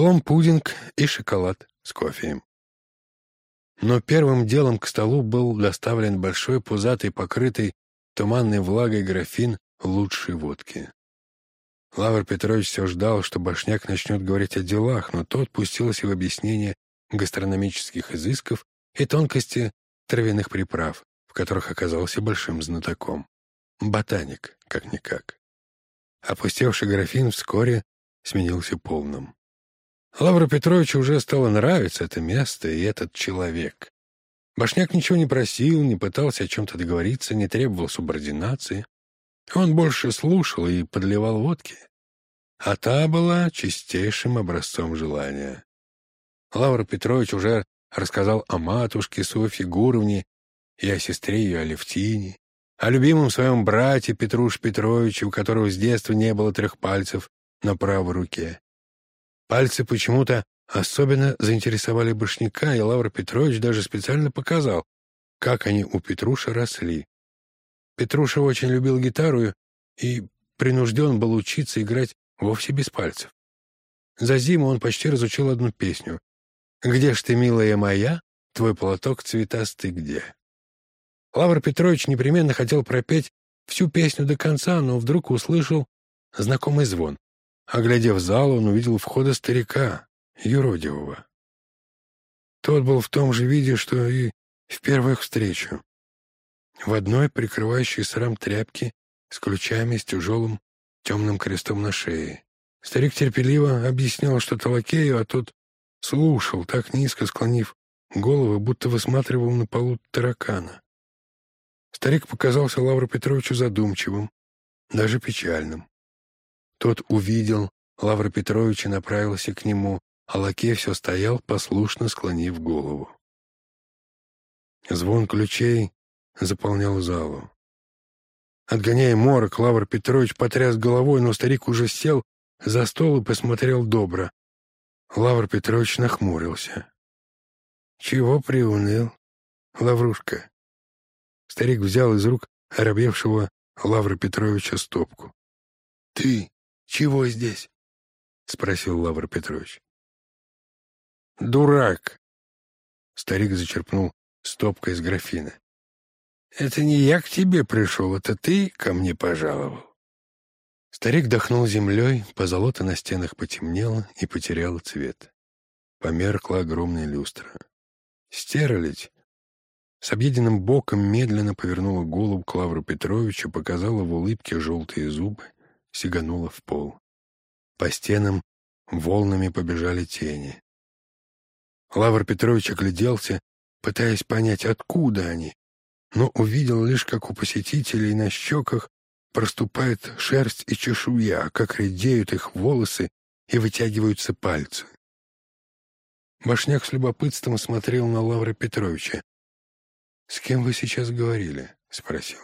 плом-пудинг и шоколад с кофеем. Но первым делом к столу был доставлен большой пузатый, покрытый туманной влагой графин лучшей водки. Лавр Петрович все ждал, что Башняк начнет говорить о делах, но тот пустился в объяснение гастрономических изысков и тонкости травяных приправ, в которых оказался большим знатоком. Ботаник, как-никак. Опустевший графин вскоре сменился полным. Лавру Петровичу уже стало нравиться это место и этот человек. Башняк ничего не просил, не пытался о чем-то договориться, не требовал субординации. Он больше слушал и подливал водки. А та была чистейшим образцом желания. Лавр Петрович уже рассказал о матушке Софье Гуровне и о сестре ее Алевтине, о любимом своем брате Петруш Петровиче, у которого с детства не было трех пальцев на правой руке. Пальцы почему-то особенно заинтересовали Башняка, и Лавр Петрович даже специально показал, как они у Петруша росли. Петруша очень любил гитару и принужден был учиться играть вовсе без пальцев. За зиму он почти разучил одну песню. «Где ж ты, милая моя, твой платок цветастый где?» Лавр Петрович непременно хотел пропеть всю песню до конца, но вдруг услышал знакомый звон. Оглядев зал, он увидел входа старика, юродивого. Тот был в том же виде, что и в первую встречу. В одной прикрывающей срам тряпки с ключами, с тяжелым темным крестом на шее. Старик терпеливо объяснял что-то лакею, а тот слушал, так низко склонив голову, будто высматривал на полу таракана. Старик показался Лавру Петровичу задумчивым, даже печальным. Тот увидел Лавра Петровича и направился к нему, а лакей все стоял, послушно склонив голову. Звон ключей заполнял залу. Отгоняя морок, Лавр Петрович потряс головой, но старик уже сел за стол и посмотрел добро. Лавр Петрович нахмурился. «Чего приуныл, Лаврушка?» Старик взял из рук оробевшего Лавра Петровича стопку. «Ты «Чего здесь?» — спросил Лавр Петрович. «Дурак!» — старик зачерпнул стопкой из графина. «Это не я к тебе пришел, это ты ко мне пожаловал». Старик дохнул землей, позолота на стенах потемнела и потеряла цвет. Померкла огромная люстра. Стерлядь с объеденным боком медленно повернула голову к Лавру Петровичу, показала в улыбке желтые зубы — сиганула в пол. По стенам волнами побежали тени. Лавр Петрович огляделся, пытаясь понять, откуда они, но увидел лишь, как у посетителей на щеках проступает шерсть и чешуя, как редеют их волосы и вытягиваются пальцы. Башняк с любопытством смотрел на Лавра Петровича. «С кем вы сейчас говорили?» — спросил.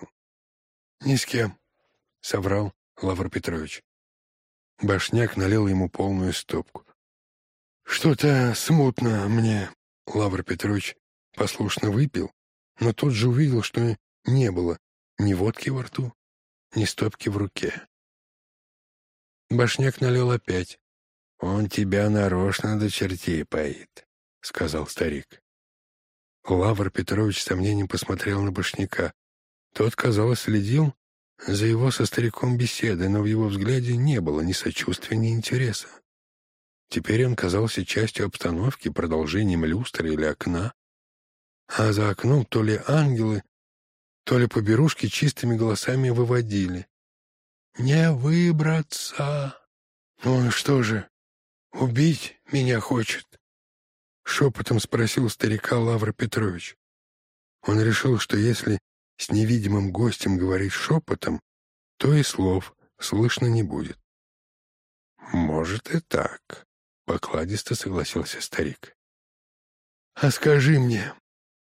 «Ни с кем», — соврал Лавр Петрович. Башняк налил ему полную стопку. «Что-то смутно мне», — Лавр Петрович послушно выпил, но тут же увидел, что не было ни водки во рту, ни стопки в руке. Башняк налил опять. «Он тебя нарочно до чертей поит», — сказал старик. Лавр Петрович с сомнением посмотрел на Башняка. Тот, казалось, следил за его со стариком беседой, но в его взгляде не было ни сочувствия, ни интереса. Теперь он казался частью обстановки, продолжением люстры или окна. А за окном то ли ангелы, то ли поберушки чистыми голосами выводили. «Не выбраться!» «Ну что же, убить меня хочет?» Шепотом спросил старика Лавра Петрович. Он решил, что если с невидимым гостем говорить шепотом, то и слов слышно не будет. «Может и так», — покладисто согласился старик. «А скажи мне,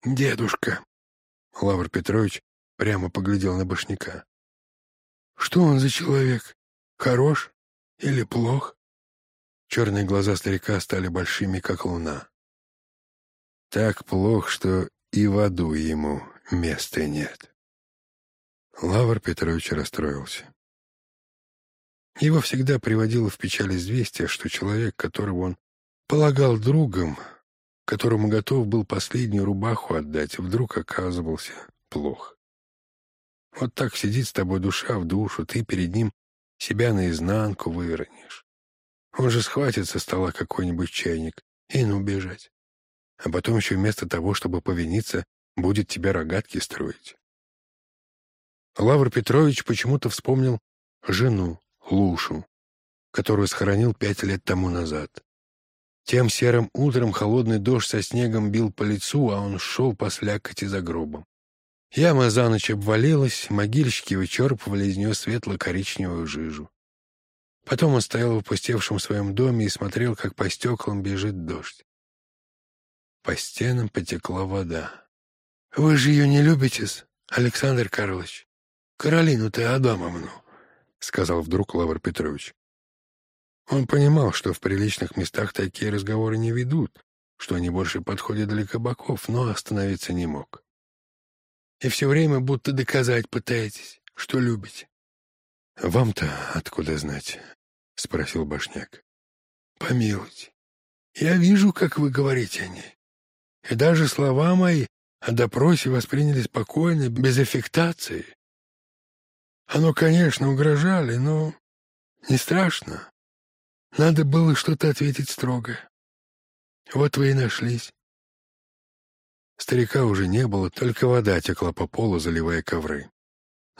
дедушка», — Лавр Петрович прямо поглядел на башняка, «что он за человек? Хорош или плох?» Черные глаза старика стали большими, как луна. «Так плох, что и в аду ему места нет. Лавр Петрович расстроился. Его всегда приводило в печаль известие, что человек, которого он полагал другом, которому готов был последнюю рубаху отдать, вдруг оказывался плох. Вот так сидит с тобой душа в душу, ты перед ним себя наизнанку выронишь. Он же схватит со стола какой-нибудь чайник и ну бежать. А потом еще вместо того, чтобы повиниться, будет тебя рогатки строить. Лавр Петрович почему-то вспомнил жену, Лушу, которую схоронил пять лет тому назад. Тем серым утром холодный дождь со снегом бил по лицу, а он шел по слякоти за гробом. Яма за ночь обвалилась, могильщики вычерпывали из нее светло-коричневую жижу. Потом он стоял в опустевшем своем доме и смотрел, как по стеклам бежит дождь. По стенам потекла вода. — Вы же ее не любите, Александр Карлович? Каролину-то Адамовну, — сказал вдруг Лавр Петрович. Он понимал, что в приличных местах такие разговоры не ведут, что они больше подходят для кабаков, но остановиться не мог. И все время будто доказать пытаетесь, что любите. — Вам-то откуда знать? — спросил Башняк. — Помилуйте. Я вижу, как вы говорите о ней. И даже слова мои о допросе восприняли спокойно, без аффектации. Оно, конечно, угрожали, но не страшно. Надо было что-то ответить строго. Вот вы и нашлись. Старика уже не было, только вода текла по полу, заливая ковры.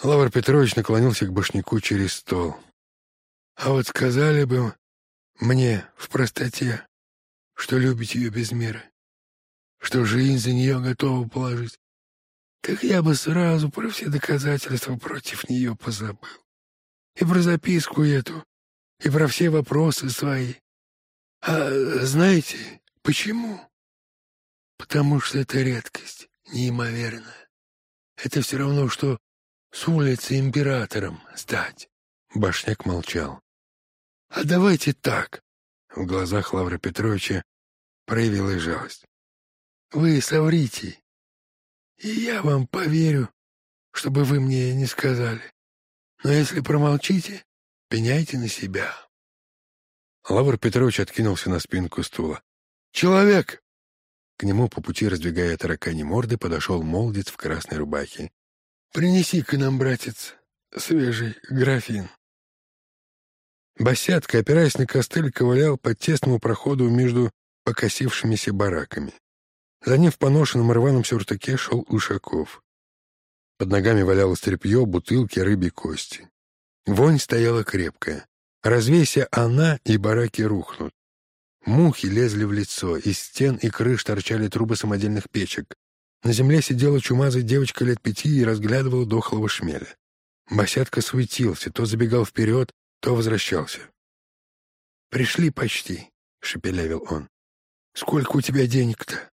Лавр Петрович наклонился к башняку через стол. «А вот сказали бы мне в простоте, что любите ее без меры, что жизнь за нее готова положить, так я бы сразу про все доказательства против нее позабыл. И про записку эту, и про все вопросы свои. А знаете, почему?» Потому что это редкость, неимоверная. Это все равно, что с улицы императором стать. Башняк молчал. А давайте так. В глазах Лавра Петровича проявилась жалость. Вы соврите, и я вам поверю, чтобы вы мне не сказали. Но если промолчите, пеняйте на себя. Лавр Петрович откинулся на спинку стула. «Человек!» К нему по пути, раздвигая таракани морды, подошел молодец в красной рубахе. «Принеси-ка нам, братец, свежий графин». Босятка, опираясь на костыль, ковылял по тесному проходу между покосившимися бараками. За ним в поношенном рваном сюртуке шел Ушаков. Под ногами валялось тряпье, бутылки, рыбьи кости. Вонь стояла крепкая. Развейся она, и бараки рухнут. Мухи лезли в лицо, из стен и крыш торчали трубы самодельных печек. На земле сидела чумазая девочка лет пяти и разглядывала дохлого шмеля. Босятка суетился, то забегал вперед, то возвращался. «Пришли почти», — шепелявил он. «Сколько у тебя денег-то?»